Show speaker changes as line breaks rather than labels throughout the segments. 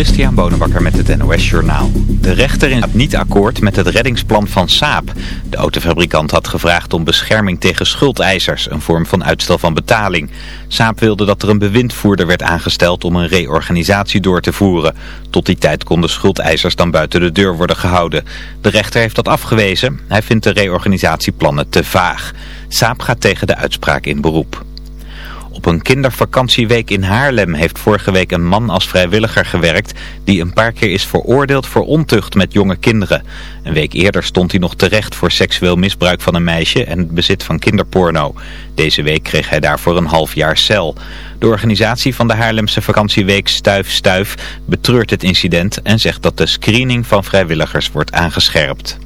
Christian Bonenbakker met het NOS Journaal. De rechter gaat niet akkoord met het reddingsplan van Saab. De autofabrikant had gevraagd om bescherming tegen schuldeisers, een vorm van uitstel van betaling. Saab wilde dat er een bewindvoerder werd aangesteld om een reorganisatie door te voeren. Tot die tijd konden schuldeisers dan buiten de deur worden gehouden. De rechter heeft dat afgewezen. Hij vindt de reorganisatieplannen te vaag. Saab gaat tegen de uitspraak in beroep. Op een kindervakantieweek in Haarlem heeft vorige week een man als vrijwilliger gewerkt die een paar keer is veroordeeld voor ontucht met jonge kinderen. Een week eerder stond hij nog terecht voor seksueel misbruik van een meisje en het bezit van kinderporno. Deze week kreeg hij daarvoor een half jaar cel. De organisatie van de Haarlemse vakantieweek Stuif Stuif betreurt het incident en zegt dat de screening van vrijwilligers wordt aangescherpt.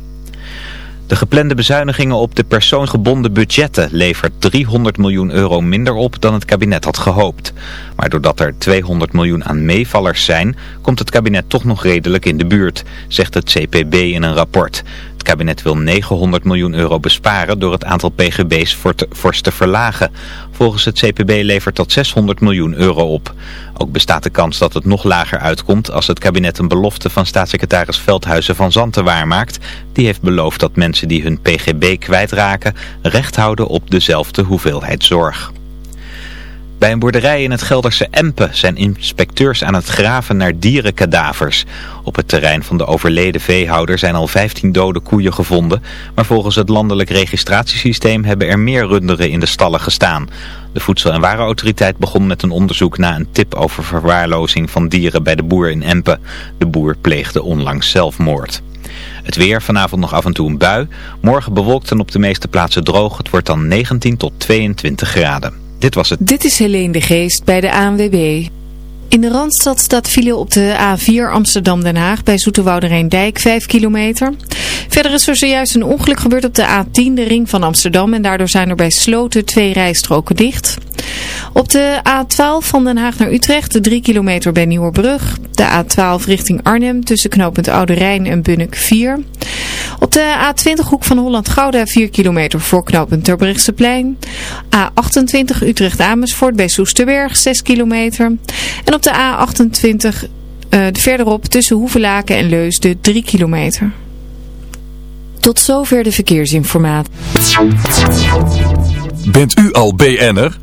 De geplande bezuinigingen op de persoongebonden budgetten levert 300 miljoen euro minder op dan het kabinet had gehoopt. Maar doordat er 200 miljoen aan meevallers zijn, komt het kabinet toch nog redelijk in de buurt, zegt het CPB in een rapport. Kabinet wil 900 miljoen euro besparen door het aantal pgb's fors te verlagen. Volgens het CPB levert dat 600 miljoen euro op. Ook bestaat de kans dat het nog lager uitkomt als het kabinet een belofte van staatssecretaris Veldhuizen van Zanten waarmaakt. Die heeft beloofd dat mensen die hun pgb kwijtraken recht houden op dezelfde hoeveelheid zorg. Bij een boerderij in het Gelderse Empe zijn inspecteurs aan het graven naar dierenkadavers. Op het terrein van de overleden veehouder zijn al 15 dode koeien gevonden, maar volgens het landelijk registratiesysteem hebben er meer runderen in de stallen gestaan. De Voedsel- en Warenautoriteit begon met een onderzoek na een tip over verwaarlozing van dieren bij de boer in Empe. De boer pleegde onlangs zelfmoord. Het weer, vanavond nog af en toe een bui. Morgen bewolkt en op de meeste plaatsen droog. Het wordt dan 19 tot 22 graden. Dit was het.
Dit is Helene de Geest bij de ANWB. In de Randstad staat file op de A4 Amsterdam-Den Haag bij Zoeterwoude Rijndijk 5 kilometer. Verder is er zojuist een ongeluk gebeurd op de A10, de ring van Amsterdam. En daardoor zijn er bij Sloten twee rijstroken dicht. Op de A12 van Den Haag naar Utrecht, de 3 kilometer bij Nieuwerbrug. De A12 richting Arnhem tussen knooppunt Oude Rijn en Bunnik 4. Op de A20 hoek van Holland-Gouda 4 kilometer voor knooppunt Terbrechtseplein. A28 Utrecht-Amersfoort bij Soesterberg 6 kilometer. En op de A28 uh, verderop tussen Hoevelaken en Leusden 3 kilometer. Tot zover de verkeersinformatie.
Bent u al BN'er?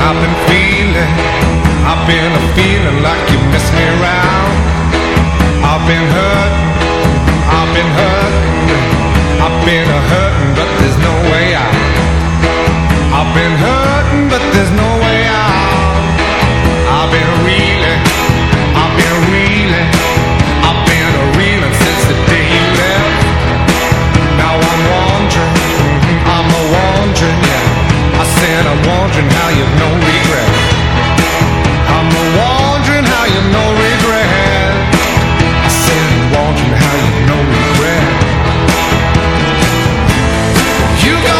I've been feeling, I've been a feeling like you miss me around. I've been hurt, I've been hurt, I've been a hurting, but there's no way out. I've been hurting, but there's no way out. I've been reading. I'm wondering how you've regret. I'm wondering how you've regret. I said wondering how you've regret. You got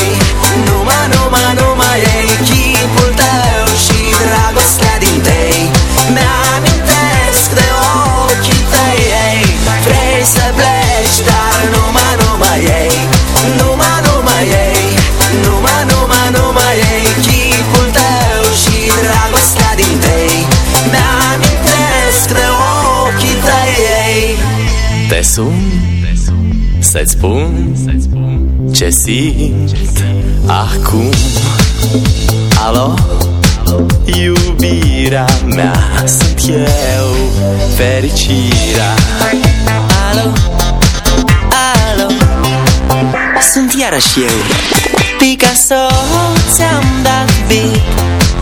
sun, să-ți spun ce simt acum. Alo, iubirea mea, sunt eu fericirea.
Alo, alo, sunt iarăși eu. Picasso, ți-am dat vii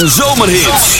En zomerhits.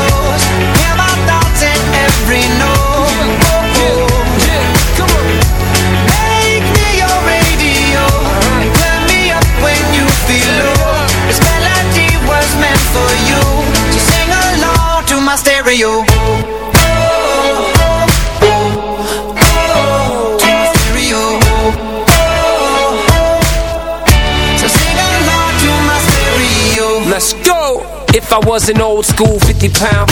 Was
an old school 50 pound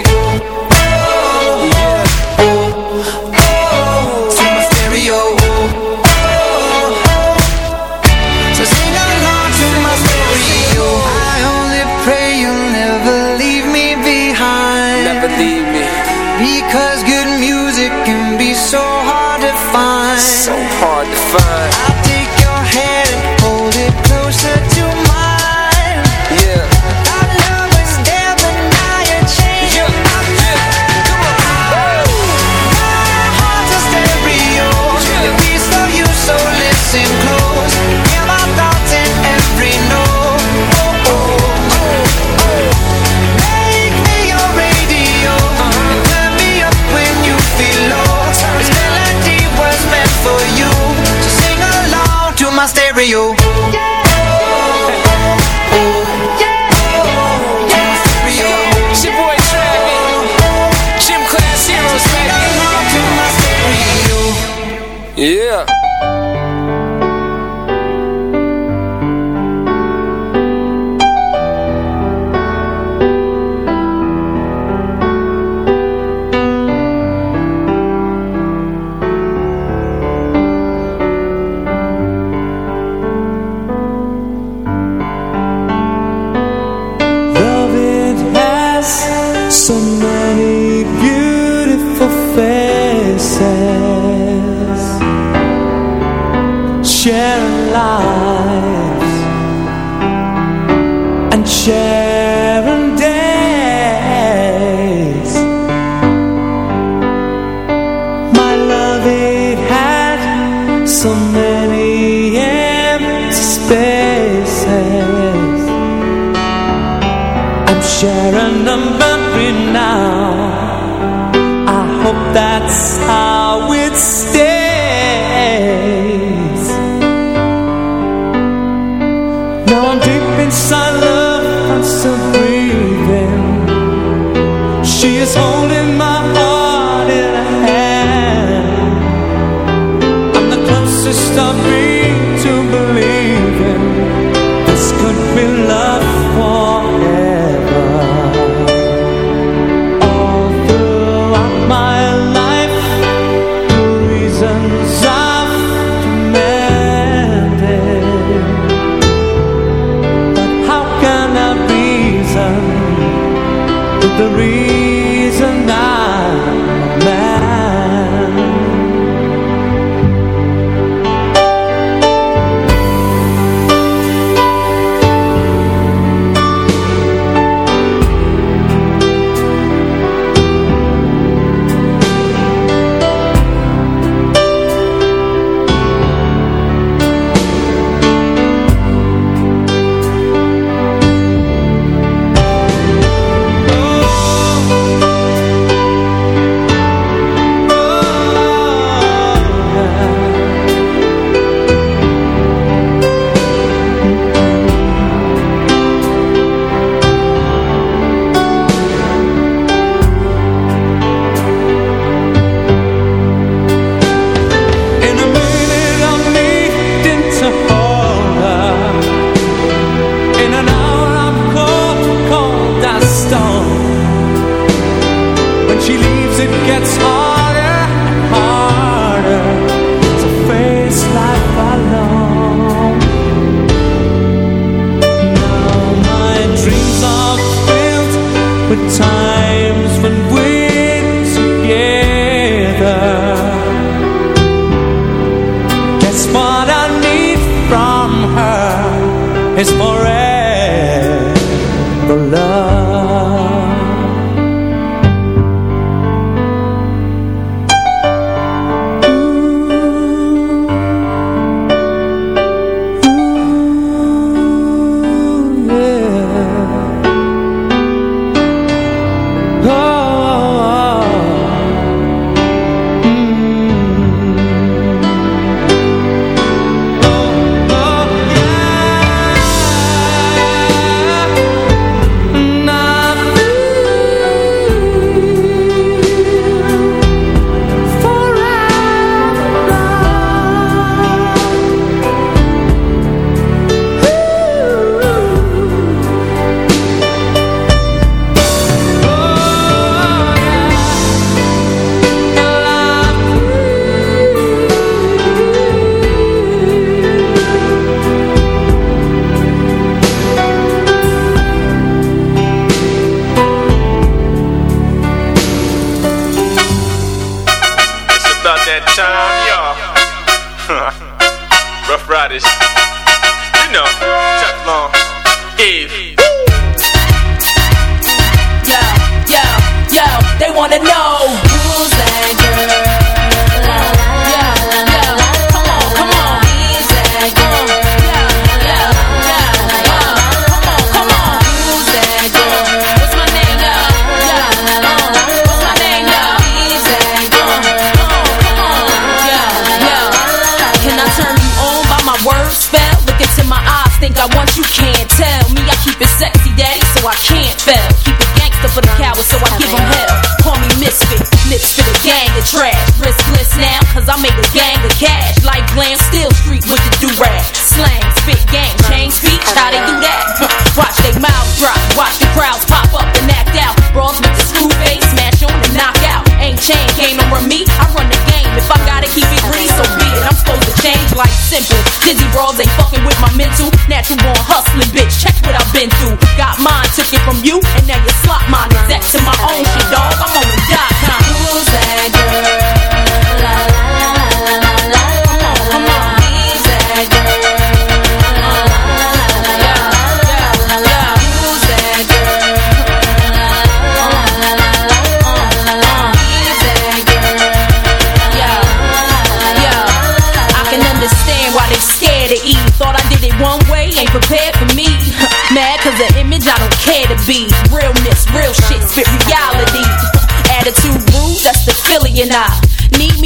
girls ain't fucking with my mental. Natural born hustling, bitch. Check what I've been through. Got mine, took it from you, and now you be. Realness, real shit, spit reality. Attitude rude, that's the Philly and I.